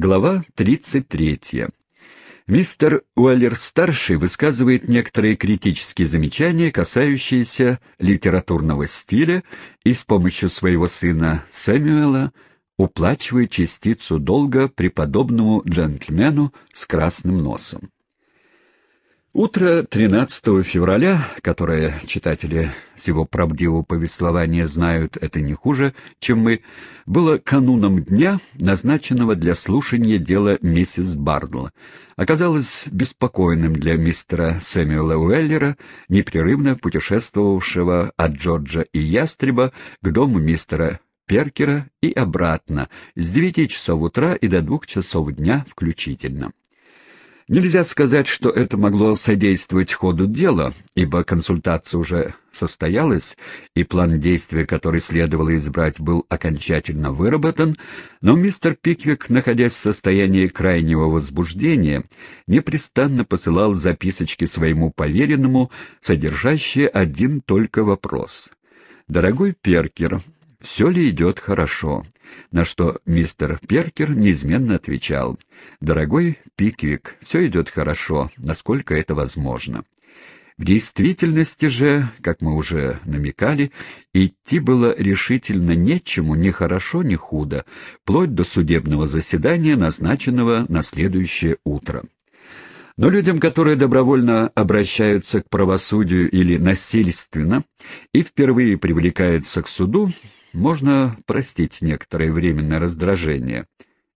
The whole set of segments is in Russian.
Глава 33. Мистер Уэллер-старший высказывает некоторые критические замечания, касающиеся литературного стиля, и с помощью своего сына Сэмюэла уплачивает частицу долга преподобному джентльмену с красным носом. Утро 13 февраля, которое читатели всего правдивого повествования знают это не хуже, чем мы, было кануном дня, назначенного для слушания дела миссис Бардл. Оказалось беспокойным для мистера Сэмюэла Уэллера, непрерывно путешествовавшего от Джорджа и Ястреба к дому мистера Перкера и обратно с девяти часов утра и до двух часов дня включительно. Нельзя сказать, что это могло содействовать ходу дела, ибо консультация уже состоялась, и план действия, который следовало избрать, был окончательно выработан, но мистер Пиквик, находясь в состоянии крайнего возбуждения, непрестанно посылал записочки своему поверенному, содержащие один только вопрос. «Дорогой Перкер, все ли идет хорошо?» На что мистер Перкер неизменно отвечал, «Дорогой Пиквик, все идет хорошо, насколько это возможно». В действительности же, как мы уже намекали, идти было решительно нечему ни хорошо, ни худо, вплоть до судебного заседания, назначенного на следующее утро. Но людям, которые добровольно обращаются к правосудию или насильственно и впервые привлекаются к суду, можно простить некоторое временное раздражение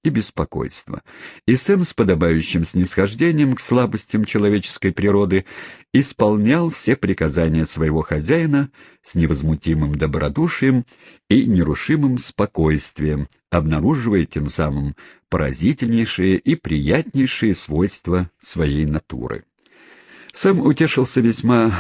и беспокойство. И Сэм с подобающим снисхождением к слабостям человеческой природы исполнял все приказания своего хозяина с невозмутимым добродушием и нерушимым спокойствием, обнаруживая тем самым поразительнейшие и приятнейшие свойства своей натуры. Сэм утешился весьма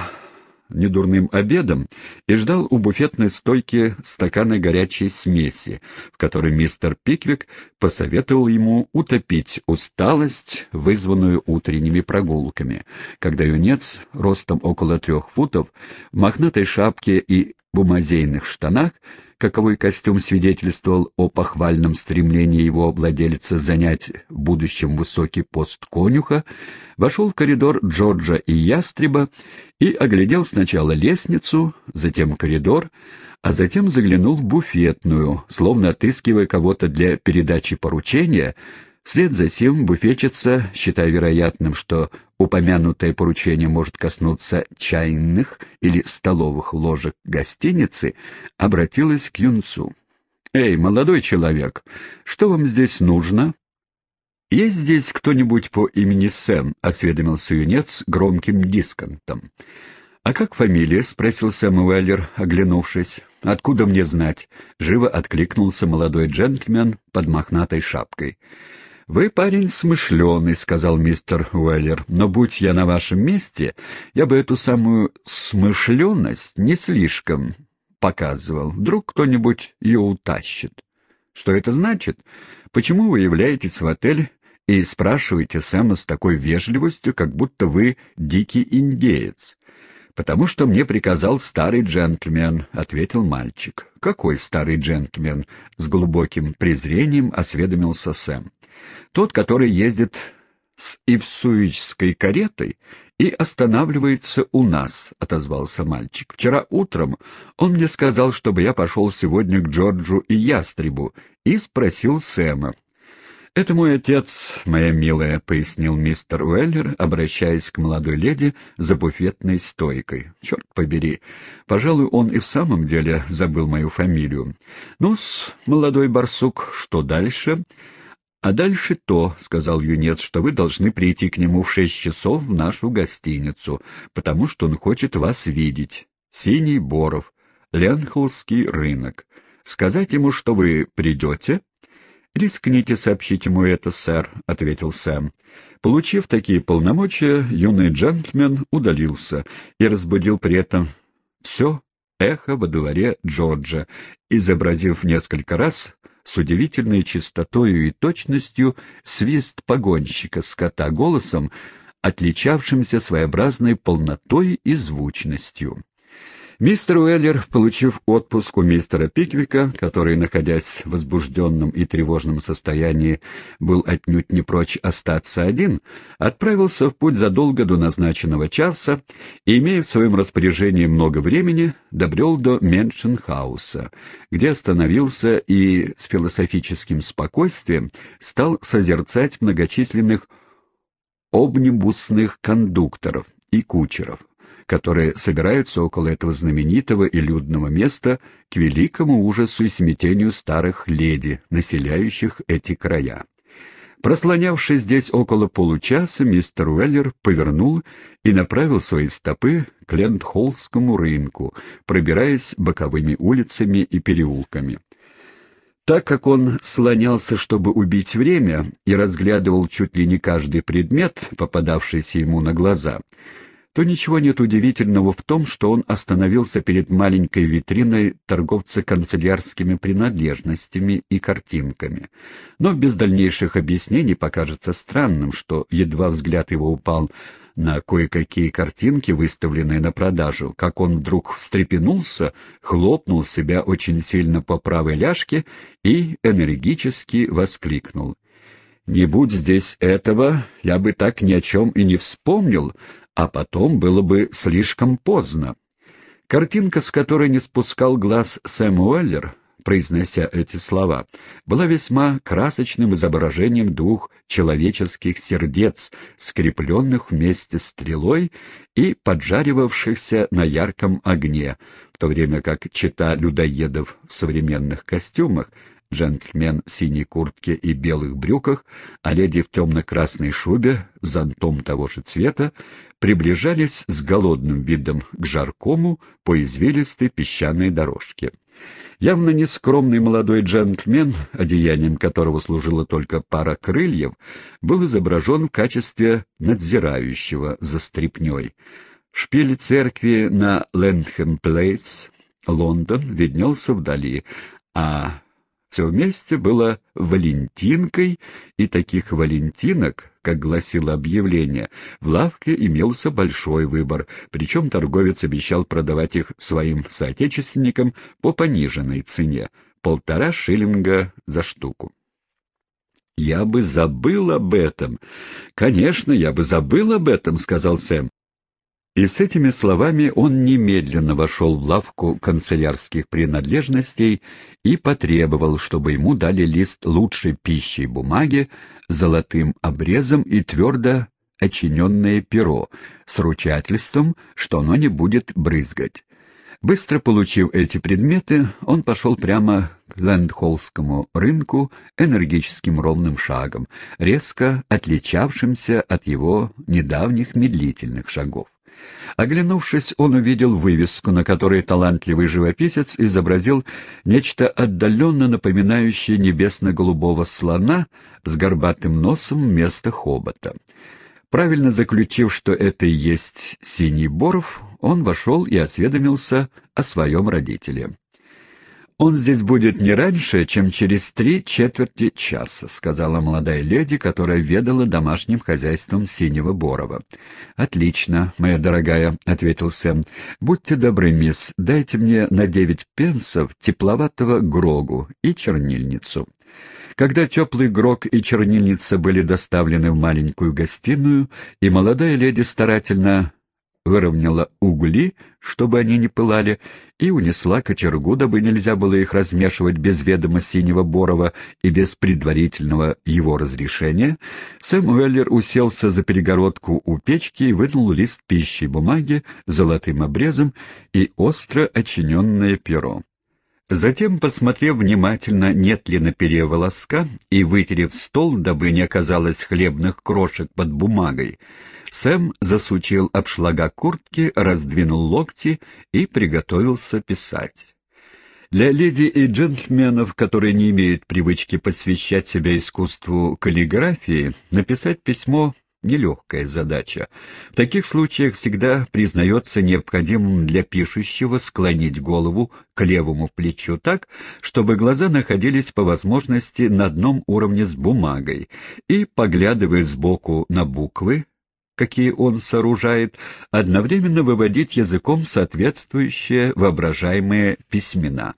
недурным обедом и ждал у буфетной стойки стакана горячей смеси, в которой мистер Пиквик посоветовал ему утопить усталость, вызванную утренними прогулками, когда юнец, ростом около трех футов, в мохнатой шапке и бумазейных штанах, каковой костюм свидетельствовал о похвальном стремлении его владельца занять в будущем высокий пост конюха, вошел в коридор Джорджа и Ястреба и оглядел сначала лестницу, затем коридор, а затем заглянул в буфетную, словно отыскивая кого-то для передачи поручения, Вслед за сим буфетчица, считая вероятным, что упомянутое поручение может коснуться чайных или столовых ложек гостиницы, обратилась к юнцу. «Эй, молодой человек, что вам здесь нужно?» «Есть здесь кто-нибудь по имени Сэм?» — осведомился юнец громким дисконтом. «А как фамилия?» — спросил Сэм Уэллер, оглянувшись. «Откуда мне знать?» — живо откликнулся молодой джентльмен под мохнатой шапкой. «Вы парень смышленый», — сказал мистер Уэллер, — «но будь я на вашем месте, я бы эту самую смышленность не слишком показывал. Вдруг кто-нибудь ее утащит». «Что это значит? Почему вы являетесь в отель и спрашиваете Сэма с такой вежливостью, как будто вы дикий индеец?» «Потому что мне приказал старый джентльмен», — ответил мальчик. «Какой старый джентльмен?» — с глубоким презрением осведомился Сэм. Тот, который ездит с ипсуичской каретой и останавливается у нас, — отозвался мальчик. Вчера утром он мне сказал, чтобы я пошел сегодня к Джорджу и Ястребу, и спросил Сэма. «Это мой отец, моя милая», — пояснил мистер Уэллер, обращаясь к молодой леди за буфетной стойкой. «Черт побери, пожалуй, он и в самом деле забыл мою фамилию. Ну-с, молодой барсук, что дальше?» «А дальше то, — сказал юнец, — что вы должны прийти к нему в шесть часов в нашу гостиницу, потому что он хочет вас видеть. Синий Боров, Ленхолский рынок. Сказать ему, что вы придете?» «Рискните сообщить ему это, сэр», — ответил Сэм. Получив такие полномочия, юный джентльмен удалился и разбудил при этом все эхо во дворе Джорджа, изобразив несколько раз с удивительной чистотою и точностью свист погонщика скота голосом, отличавшимся своеобразной полнотой и звучностью. Мистер Уэллер, получив отпуск у мистера Пиквика, который, находясь в возбужденном и тревожном состоянии, был отнюдь не прочь остаться один, отправился в путь задолго до назначенного часа и, имея в своем распоряжении много времени, добрел до Меншенхауса, где остановился и с философическим спокойствием стал созерцать многочисленных обнибусных кондукторов и кучеров которые собираются около этого знаменитого и людного места к великому ужасу и смятению старых леди, населяющих эти края. Прослонявшись здесь около получаса, мистер Уэллер повернул и направил свои стопы к Лендхоллскому рынку, пробираясь боковыми улицами и переулками. Так как он слонялся, чтобы убить время, и разглядывал чуть ли не каждый предмет, попадавшийся ему на глаза, то ничего нет удивительного в том, что он остановился перед маленькой витриной торговца канцелярскими принадлежностями и картинками. Но без дальнейших объяснений покажется странным, что едва взгляд его упал на кое-какие картинки, выставленные на продажу, как он вдруг встрепенулся, хлопнул себя очень сильно по правой ляжке и энергически воскликнул. «Не будь здесь этого, я бы так ни о чем и не вспомнил, а потом было бы слишком поздно. Картинка, с которой не спускал глаз Сэм Уэллер, произнося эти слова, была весьма красочным изображением двух человеческих сердец, скрепленных вместе стрелой и поджаривавшихся на ярком огне, в то время как чита людоедов в современных костюмах джентльмен в синей куртке и белых брюках, а леди в темно-красной шубе, зонтом того же цвета, приближались с голодным видом к жаркому по извилистой песчаной дорожке. Явно нескромный молодой джентльмен, одеянием которого служила только пара крыльев, был изображен в качестве надзирающего за стрипней. Шпиль церкви на Лэндхэм-Плейс, Лондон, виднелся вдали, а все вместе было валентинкой, и таких валентинок, как гласило объявление, в лавке имелся большой выбор, причем торговец обещал продавать их своим соотечественникам по пониженной цене — полтора шиллинга за штуку. «Я бы забыл об этом. Конечно, я бы забыл об этом», — сказал Сэм. И с этими словами он немедленно вошел в лавку канцелярских принадлежностей и потребовал, чтобы ему дали лист лучшей пищи и бумаги, золотым обрезом и твердо очиненное перо с ручательством, что оно не будет брызгать. Быстро получив эти предметы, он пошел прямо к Лэндхоллскому рынку энергическим ровным шагом, резко отличавшимся от его недавних медлительных шагов. Оглянувшись, он увидел вывеску, на которой талантливый живописец изобразил нечто отдаленно напоминающее небесно-голубого слона с горбатым носом вместо хобота. Правильно заключив, что это и есть синий боров, он вошел и осведомился о своем родителе. «Он здесь будет не раньше, чем через три четверти часа», — сказала молодая леди, которая ведала домашним хозяйством Синего Борова. «Отлично, моя дорогая», — ответил Сэм. «Будьте добры, мисс, дайте мне на девять пенсов тепловатого грогу и чернильницу». Когда теплый грог и чернильница были доставлены в маленькую гостиную, и молодая леди старательно выровняла угли, чтобы они не пылали, и унесла кочергу, дабы нельзя было их размешивать без ведома синего Борова и без предварительного его разрешения, Сэм Уэллер уселся за перегородку у печки и вынул лист пищи бумаги золотым обрезом и остро очиненное перо. Затем, посмотрев внимательно, нет ли на перья волоска, и вытерев стол, дабы не оказалось хлебных крошек под бумагой, Сэм засучил обшлага куртки, раздвинул локти и приготовился писать. Для леди и джентльменов, которые не имеют привычки посвящать себя искусству каллиграфии, написать письмо нелегкая задача. В таких случаях всегда признается необходимым для пишущего склонить голову к левому плечу так, чтобы глаза находились по возможности на одном уровне с бумагой, и, поглядывая сбоку на буквы, какие он сооружает, одновременно выводить языком соответствующие воображаемые письмена.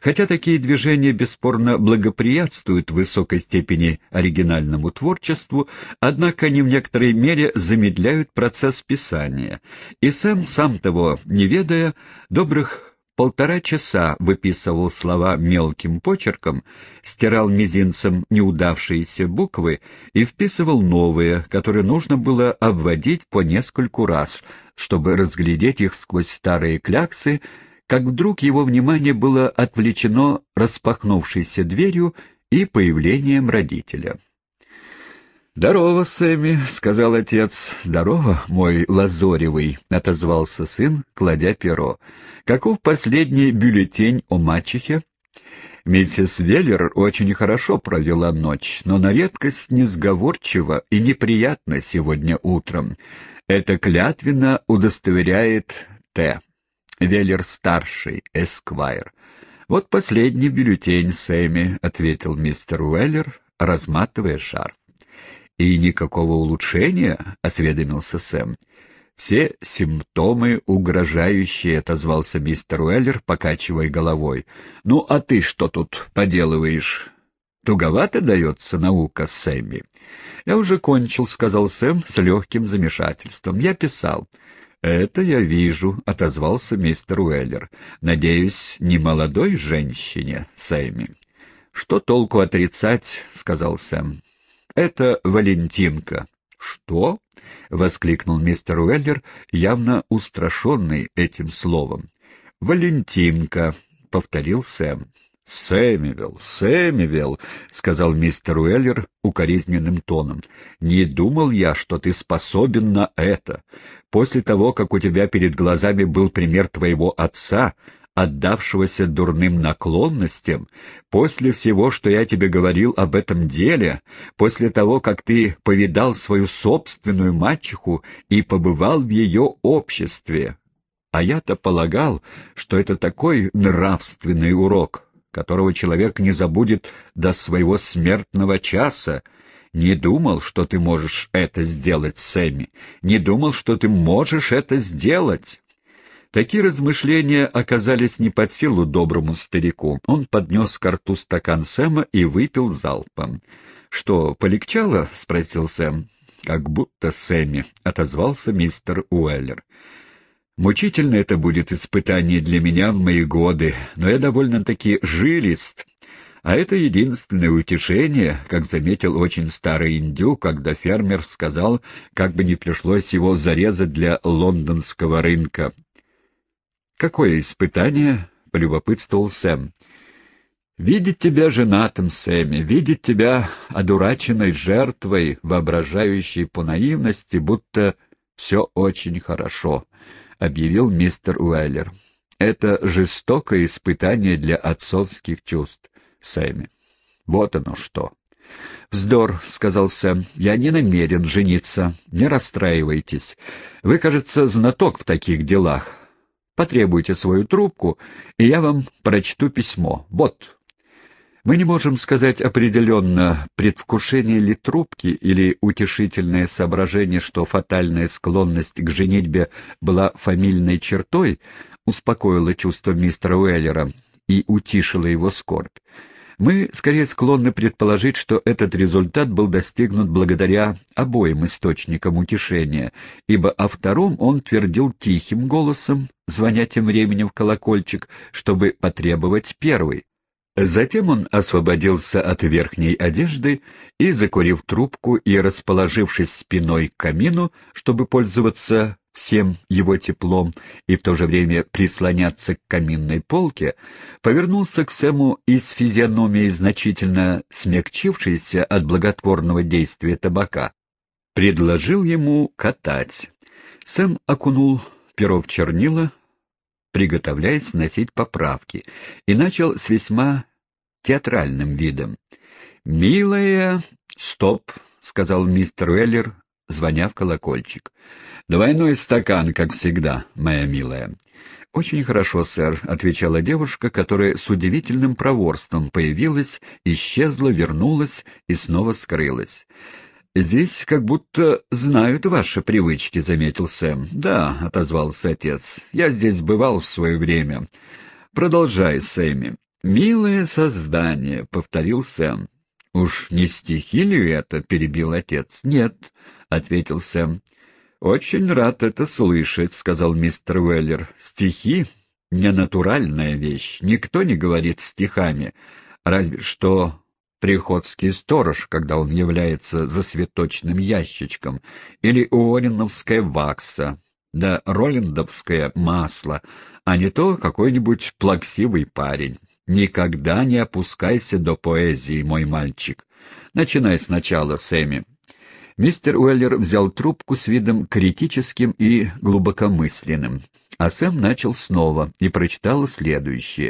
Хотя такие движения бесспорно благоприятствуют высокой степени оригинальному творчеству, однако они в некоторой мере замедляют процесс писания, и сам, сам того не ведая, добрых полтора часа выписывал слова мелким почерком, стирал мизинцем неудавшиеся буквы и вписывал новые, которые нужно было обводить по нескольку раз, чтобы разглядеть их сквозь старые кляксы, как вдруг его внимание было отвлечено распахнувшейся дверью и появлением родителя. «Здорово, Сэмми», — сказал отец. «Здорово, мой лазоревый», — отозвался сын, кладя перо. «Каков последний бюллетень о мачехе?» Миссис Веллер очень хорошо провела ночь, но на редкость несговорчива и неприятно сегодня утром. Это клятвенно удостоверяет Т. Веллер-старший, Эсквайр. «Вот последний бюллетень, Сэмми», — ответил мистер Уэллер, разматывая шарф. «И никакого улучшения?» — осведомился Сэм. «Все симптомы угрожающие», — отозвался мистер Уэллер, покачивая головой. «Ну, а ты что тут поделываешь?» «Туговато дается наука, Сэмми». «Я уже кончил», — сказал Сэм с легким замешательством. «Я писал». «Это я вижу», — отозвался мистер Уэллер. «Надеюсь, не молодой женщине, Сэмми». «Что толку отрицать?» — сказал Сэм. Это Валентинка. Что? воскликнул мистер Уэллер, явно устрашенный этим словом. Валентинка, повторил Сэм. «Сэмюэл, Сэмюэл», — сказал мистер Уэллер укоризненным тоном, — «не думал я, что ты способен на это. После того, как у тебя перед глазами был пример твоего отца, отдавшегося дурным наклонностям, после всего, что я тебе говорил об этом деле, после того, как ты повидал свою собственную мачеху и побывал в ее обществе. А я-то полагал, что это такой нравственный урок, которого человек не забудет до своего смертного часа, не думал, что ты можешь это сделать, Сэмми. Не думал, что ты можешь это сделать. Такие размышления оказались не под силу доброму старику. Он поднес к рту стакан Сэма и выпил залпом. — Что, полегчало? — спросил Сэм. — Как будто Сэмми, — отозвался мистер Уэллер. — Мучительно это будет испытание для меня в мои годы, но я довольно-таки жилист. А это единственное утешение, как заметил очень старый индюк, когда фермер сказал, как бы не пришлось его зарезать для лондонского рынка. «Какое испытание?» — полюбопытствовал Сэм. «Видеть тебя женатым, Сэмми, видеть тебя одураченной жертвой, воображающей по наивности, будто все очень хорошо», — объявил мистер Уэллер. «Это жестокое испытание для отцовских чувств, Сэмми. Вот оно что». «Вздор», — сказал Сэм, — «я не намерен жениться. Не расстраивайтесь. Вы, кажется, знаток в таких делах. Потребуйте свою трубку, и я вам прочту письмо. Вот». Мы не можем сказать определенно, предвкушение ли трубки или утешительное соображение, что фатальная склонность к женитьбе была фамильной чертой, успокоило чувство мистера Уэллера и утишило его скорбь. Мы скорее склонны предположить, что этот результат был достигнут благодаря обоим источникам утешения, ибо о втором он твердил тихим голосом, звоня тем временем в колокольчик, чтобы потребовать первый. Затем он освободился от верхней одежды и, закурив трубку и расположившись спиной к камину, чтобы пользоваться всем его теплом и в то же время прислоняться к каминной полке, повернулся к Сэму из физиономии, значительно смягчившейся от благотворного действия табака. Предложил ему катать. Сэм окунул перо в чернила, приготовляясь вносить поправки, и начал с весьма театральным видом. «Милая...» «Стоп», — сказал мистер Уэллер, звоня в колокольчик. «Двойной стакан, как всегда, моя милая». «Очень хорошо, сэр», — отвечала девушка, которая с удивительным проворством появилась, исчезла, вернулась и снова скрылась. «Здесь как будто знают ваши привычки», — заметил Сэм. «Да», — отозвался отец, — «я здесь бывал в свое время». «Продолжай, Сэмми». «Милое создание», — повторил Сэм. «Уж не стихи ли это?» — перебил отец. «Нет», — ответил Сэм. «Очень рад это слышать», — сказал мистер Уэллер. «Стихи — ненатуральная вещь. Никто не говорит стихами, разве что приходский сторож, когда он является за цветочным ящичком, или уорреновская вакса, да роллиндовское масло, а не то какой-нибудь плаксивый парень. Никогда не опускайся до поэзии, мой мальчик. Начинай сначала, Сэмми. Мистер Уэллер взял трубку с видом критическим и глубокомысленным, а Сэм начал снова и прочитал следующее.